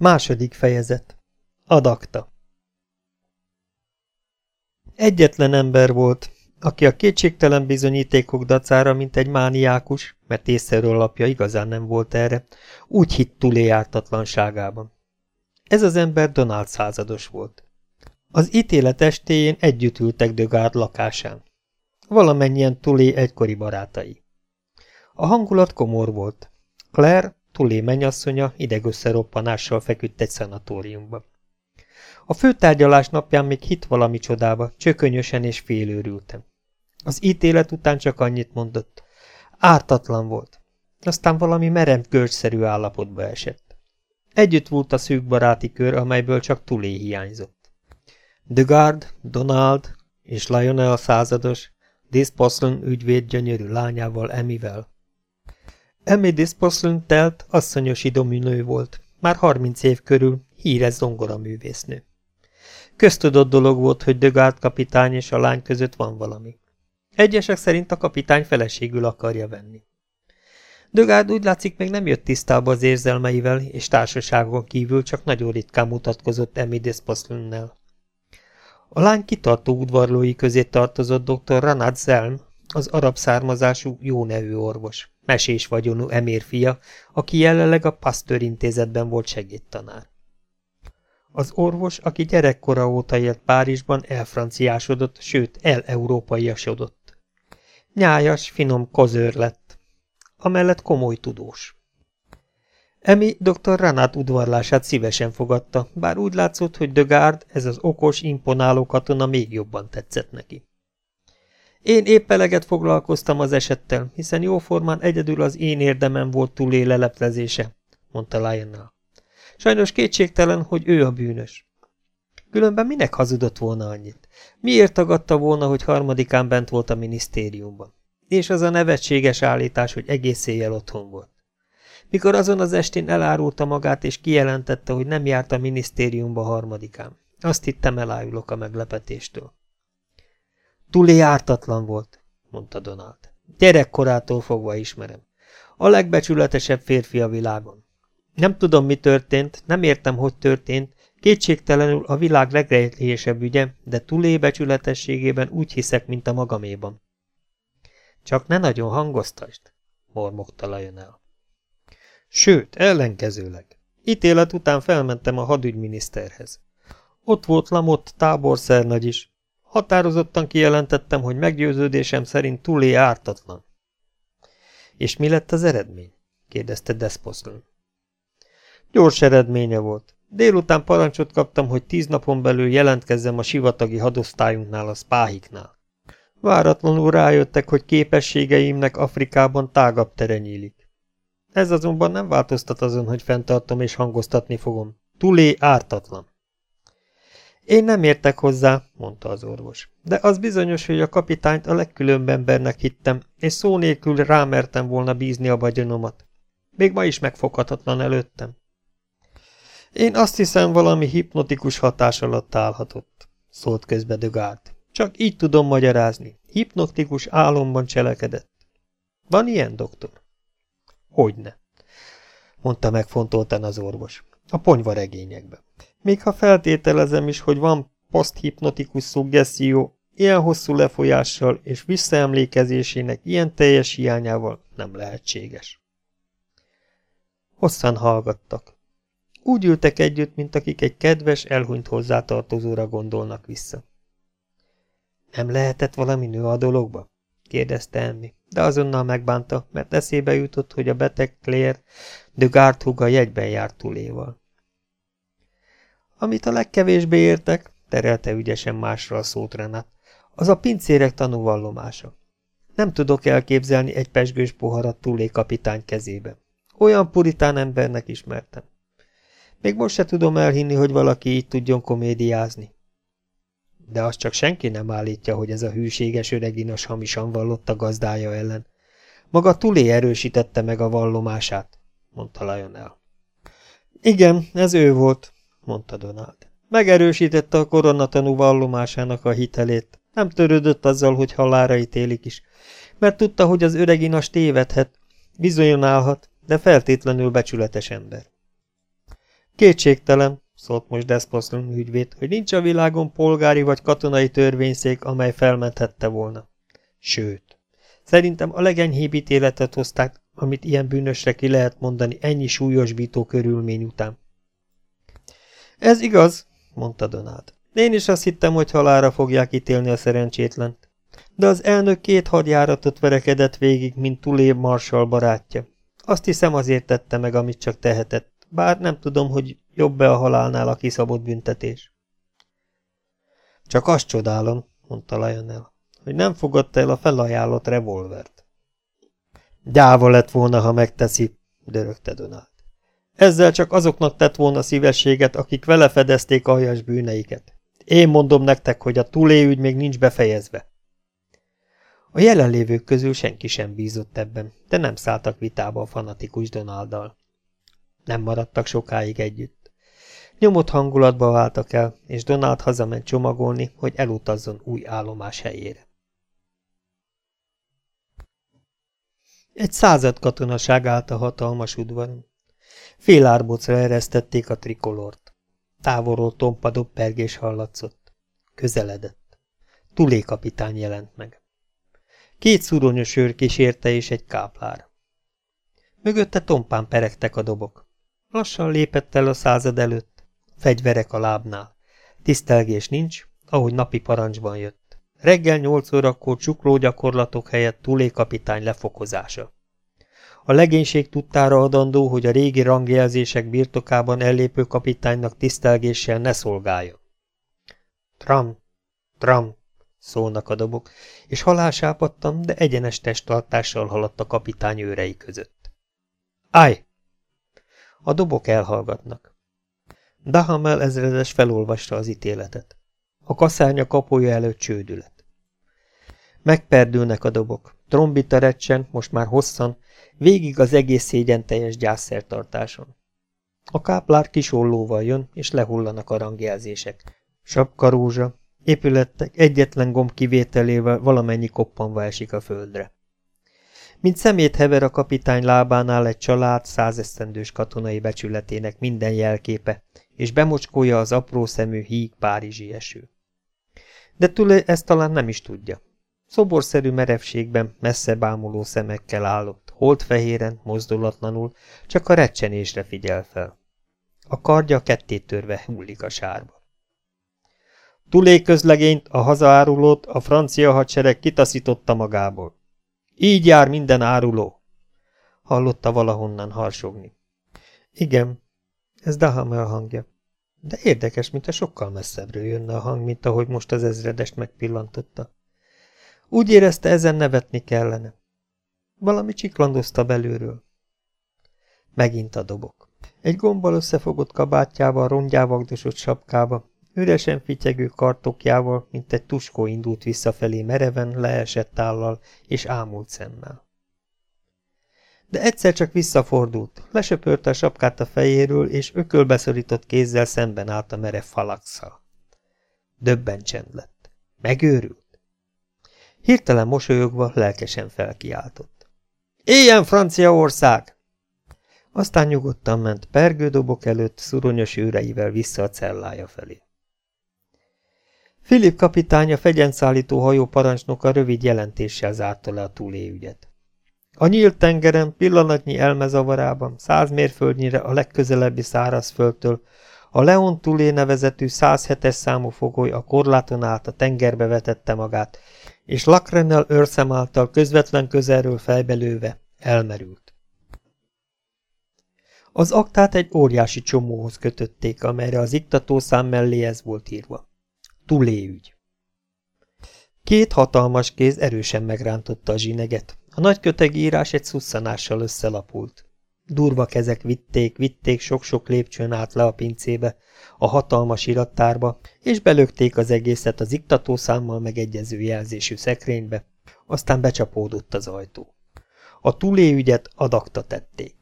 Második fejezet. Adakta. Egyetlen ember volt, aki a kétségtelen bizonyítékok dacára, mint egy mániákus, mert észszerű alapja igazán nem volt erre, úgy hitt Tulé ártatlanságában. Ez az ember Donald százados volt. Az ítélet estéjén együtt ültek Dögárd lakásán. Valamennyien Tulé egykori barátai. A hangulat komor volt. Claire, Tulé mennyasszonya idegösszeroppanással feküdt egy szanatóriumba. A főtárgyalás napján még hit valami csodába, csökönyösen és félőrültem. Az ítélet után csak annyit mondott. Ártatlan volt. Aztán valami merem görcsszerű állapotba esett. Együtt volt a szűk baráti kör, amelyből csak Tulé hiányzott. Dugard, Donald és Lionel százados, Disposlin ügyvéd gyönyörű lányával Emivel. Emi Disposlin telt, asszonyos idoműnő volt, már harminc év körül, híres zongoraművésznő. Köztudott dolog volt, hogy Dögárd kapitány és a lány között van valami. Egyesek szerint a kapitány feleségül akarja venni. Dögárd úgy látszik még nem jött tisztába az érzelmeivel, és társaságon kívül csak nagyon ritkán mutatkozott Emi Desposlinnel. A lány kitartó udvarlói közé tartozott dr. Ranad Zelm, az arab származású, jó nevű orvos, mesés vagyonú emér fia, aki jelenleg a Pasteur intézetben volt segédtanár. Az orvos, aki gyerekkora óta élt Párizsban, elfranciásodott, sőt, el-európaiasodott. Nyájas, finom kozőr lett. Amellett komoly tudós. Emi dr. Ranát udvarlását szívesen fogadta, bár úgy látszott, hogy Dögárd, ez az okos, imponáló katona még jobban tetszett neki. Én épp eleget foglalkoztam az esettel, hiszen jóformán egyedül az én érdemem volt túlé leleplezése, mondta Lionel. Sajnos kétségtelen, hogy ő a bűnös. Különben minek hazudott volna annyit? Miért tagadta volna, hogy harmadikán bent volt a minisztériumban? És az a nevetséges állítás, hogy egész éjjel otthon volt. Mikor azon az estén elárulta magát, és kijelentette, hogy nem járt a minisztériumba harmadikán. Azt hittem elájulok a meglepetéstől. Tulé ártatlan volt, mondta Donald. Gyerekkorától fogva ismerem. A legbecsületesebb férfi a világon. Nem tudom, mi történt, nem értem, hogy történt, kétségtelenül a világ legrejtélyesebb ügye, de Tulé becsületességében úgy hiszek, mint a magaméban. Csak ne nagyon hangoztasd, mormogta Lionel. Sőt, ellenkezőleg. Ítélet után felmentem a hadügyminiszterhez. Ott volt Lamott táborszernagy is, Határozottan kijelentettem, hogy meggyőződésem szerint túlé ártatlan. És mi lett az eredmény? kérdezte Desposlin. Gyors eredménye volt. Délután parancsot kaptam, hogy tíz napon belül jelentkezzem a sivatagi hadosztályunknál, a spáhiknál. Váratlanul rájöttek, hogy képességeimnek Afrikában tágabb tere nyílik. Ez azonban nem változtat azon, hogy fenntartom és hangoztatni fogom. Tulé ártatlan. Én nem értek hozzá, mondta az orvos, de az bizonyos, hogy a kapitányt a legkülönbb embernek hittem, és szó nélkül rámertem volna bízni a vagyonomat. Még ma is megfoghatatlan előttem. Én azt hiszem, valami hipnotikus hatás alatt állhatott, szólt közbe Dögárt. Csak így tudom magyarázni. Hipnotikus álomban cselekedett. Van ilyen, doktor? Hogyne, mondta megfontoltan az orvos. A ponyva regényekben. Még ha feltételezem is, hogy van poszthipnotikus szuggeszió, ilyen hosszú lefolyással és visszaemlékezésének ilyen teljes hiányával nem lehetséges. Hosszan hallgattak. Úgy ültek együtt, mint akik egy kedves, elhunyt hozzátartozóra gondolnak vissza. Nem lehetett valami nő a dologba? kérdezte Emmi, de azonnal megbánta, mert eszébe jutott, hogy a beteg Claire de Garthuga jegyben járt túléval. Amit a legkevésbé értek, terelte ügyesen másra a szót Renát, az a pincérek tanúvallomása. Nem tudok elképzelni egy pesgős poharat túlé kapitány kezébe. Olyan puritán embernek ismertem. Még most se tudom elhinni, hogy valaki így tudjon komédiázni. De azt csak senki nem állítja, hogy ez a hűséges öreginas hamisan vallott a gazdája ellen. Maga Tulé erősítette meg a vallomását, mondta Lionel. Igen, ez ő volt, mondta Donald. Megerősítette a koronatanú vallomásának a hitelét. Nem törődött azzal, hogy halára ítélik is, mert tudta, hogy az öreginas tévedhet, bizonyonálhat, de feltétlenül becsületes ember. Kétségtelen, szólt most Desposzlum ügyvéd, hogy nincs a világon polgári vagy katonai törvényszék, amely felmenthette volna. Sőt, szerintem a legenyhébb ítéletet hozták, amit ilyen bűnösre ki lehet mondani ennyi súlyosbító körülmény után. Ez igaz, mondta Donald. Én is azt hittem, hogy halára fogják ítélni a szerencsétlent. De az elnök két hadjáratot verekedett végig, mint Tulé marsal barátja. Azt hiszem azért tette meg, amit csak tehetett, bár nem tudom, hogy jobb-e a halálnál a kiszabott büntetés. Csak azt csodálom, mondta Lionel, hogy nem fogadta el a felajánlott revolvert. Gyáva lett volna, ha megteszi, dörögte Donald. Ezzel csak azoknak tett volna szívességet, akik vele fedezték aljas bűneiket. Én mondom nektek, hogy a túléügy még nincs befejezve. A jelenlévők közül senki sem bízott ebben, de nem szálltak vitába a fanatikus Donalddal. Nem maradtak sokáig együtt. Nyomott hangulatba váltak el, és Donald hazament csomagolni, hogy elutazzon új állomás helyére. Egy század katonaság állt a hatalmas udvaron. Fél árbocra eresztették a trikolort. Távolról tompa dobpergés hallatszott. Közeledett. Tulé kapitány jelent meg. Két szuronyos őr kísérte és egy káplár. Mögötte tompán peregtek a dobok. Lassan lépett el a század előtt, fegyverek a lábnál. Tisztelgés nincs, ahogy napi parancsban jött. Reggel nyolc órakor csuklógyakorlatok helyett Tulé kapitány lefokozása. A legénység tudtára adandó, hogy a régi rangjelzések birtokában ellépő kapitánynak tisztelgéssel ne szolgáljon. Tram, tram, szólnak a dobok, és halásápadtam, de egyenes testtartással haladt a kapitány őrei között. Állj! A dobok elhallgatnak. Dahamel ezredes felolvasta az ítéletet. A kaszárnya kapuja előtt csődület. Megperdülnek a dobok. Trombita recsen, most már hosszan, végig az egész szégyen teljes gyászszertartáson. A káplár kisollóval jön, és lehullanak a rangjelzések. Sapkarózsa, épületek egyetlen gomb kivételével valamennyi koppanva esik a földre. Mint szemét hever a kapitány lábánál egy család százesztendős katonai becsületének minden jelképe, és bemocskolja az apró szemű híg párizsi eső. De Tule ezt talán nem is tudja. Szoborszerű merevségben, messze bámuló szemekkel állott, holdfehéren, mozdulatlanul, csak a recsenésre figyel fel. A kardja kettét törve hullik a sárba. Tulé közlegényt, a hazaárulót a francia hadsereg kitaszította magából. Így jár minden áruló! Hallotta valahonnan harsogni. Igen, ez Dahamel hangja. De érdekes, mint a sokkal messzebbről jönne a hang, mint ahogy most az ezredest megpillantotta. Úgy érezte, ezen nevetni kellene. Valami csiklandozta belülről. Megint a dobok. Egy gombbal összefogott kabátjával, rongyávagdosott sapkába, üresen fityegő kartokjával, mint egy tuskó indult visszafelé mereven, leesett állal és ámult szemmel. De egyszer csak visszafordult, lesöpörte a sapkát a fejéről, és ökölbeszorított kézzel szemben állt a merev falakszal. Döbben csend lett. Megőrült. Hirtelen mosolyogva lelkesen felkiáltott. Éljen Franciaország! Aztán nyugodtan ment pergődobok előtt szuronyos őreivel vissza a cellája felé. Filip kapitány a fegyenszállító hajó parancsnoka rövid jelentéssel zárta le a túléügyet. A nyílt tengeren pillanatnyi elmezavarában, száz mérföldnyire a legközelebbi szárazföldtől a Leon Tulé nevezetű 107-es számú fogoly a korláton át a tengerbe vetette magát, és Lakrennel őrszem által közvetlen közelről fejbelőve elmerült. Az aktát egy óriási csomóhoz kötötték, amelyre az iktatószám mellé ez volt írva. Tulé ügy. Két hatalmas kéz erősen megrántotta a zsineget. A nagy kötegírás egy szusszanással összelapult. Durva kezek vitték, vitték sok-sok lépcsőn át le a pincébe, a hatalmas irattárba, és belökték az egészet az iktatószámmal megegyező jelzésű szekrénybe, aztán becsapódott az ajtó. A túléügyet adakta tették.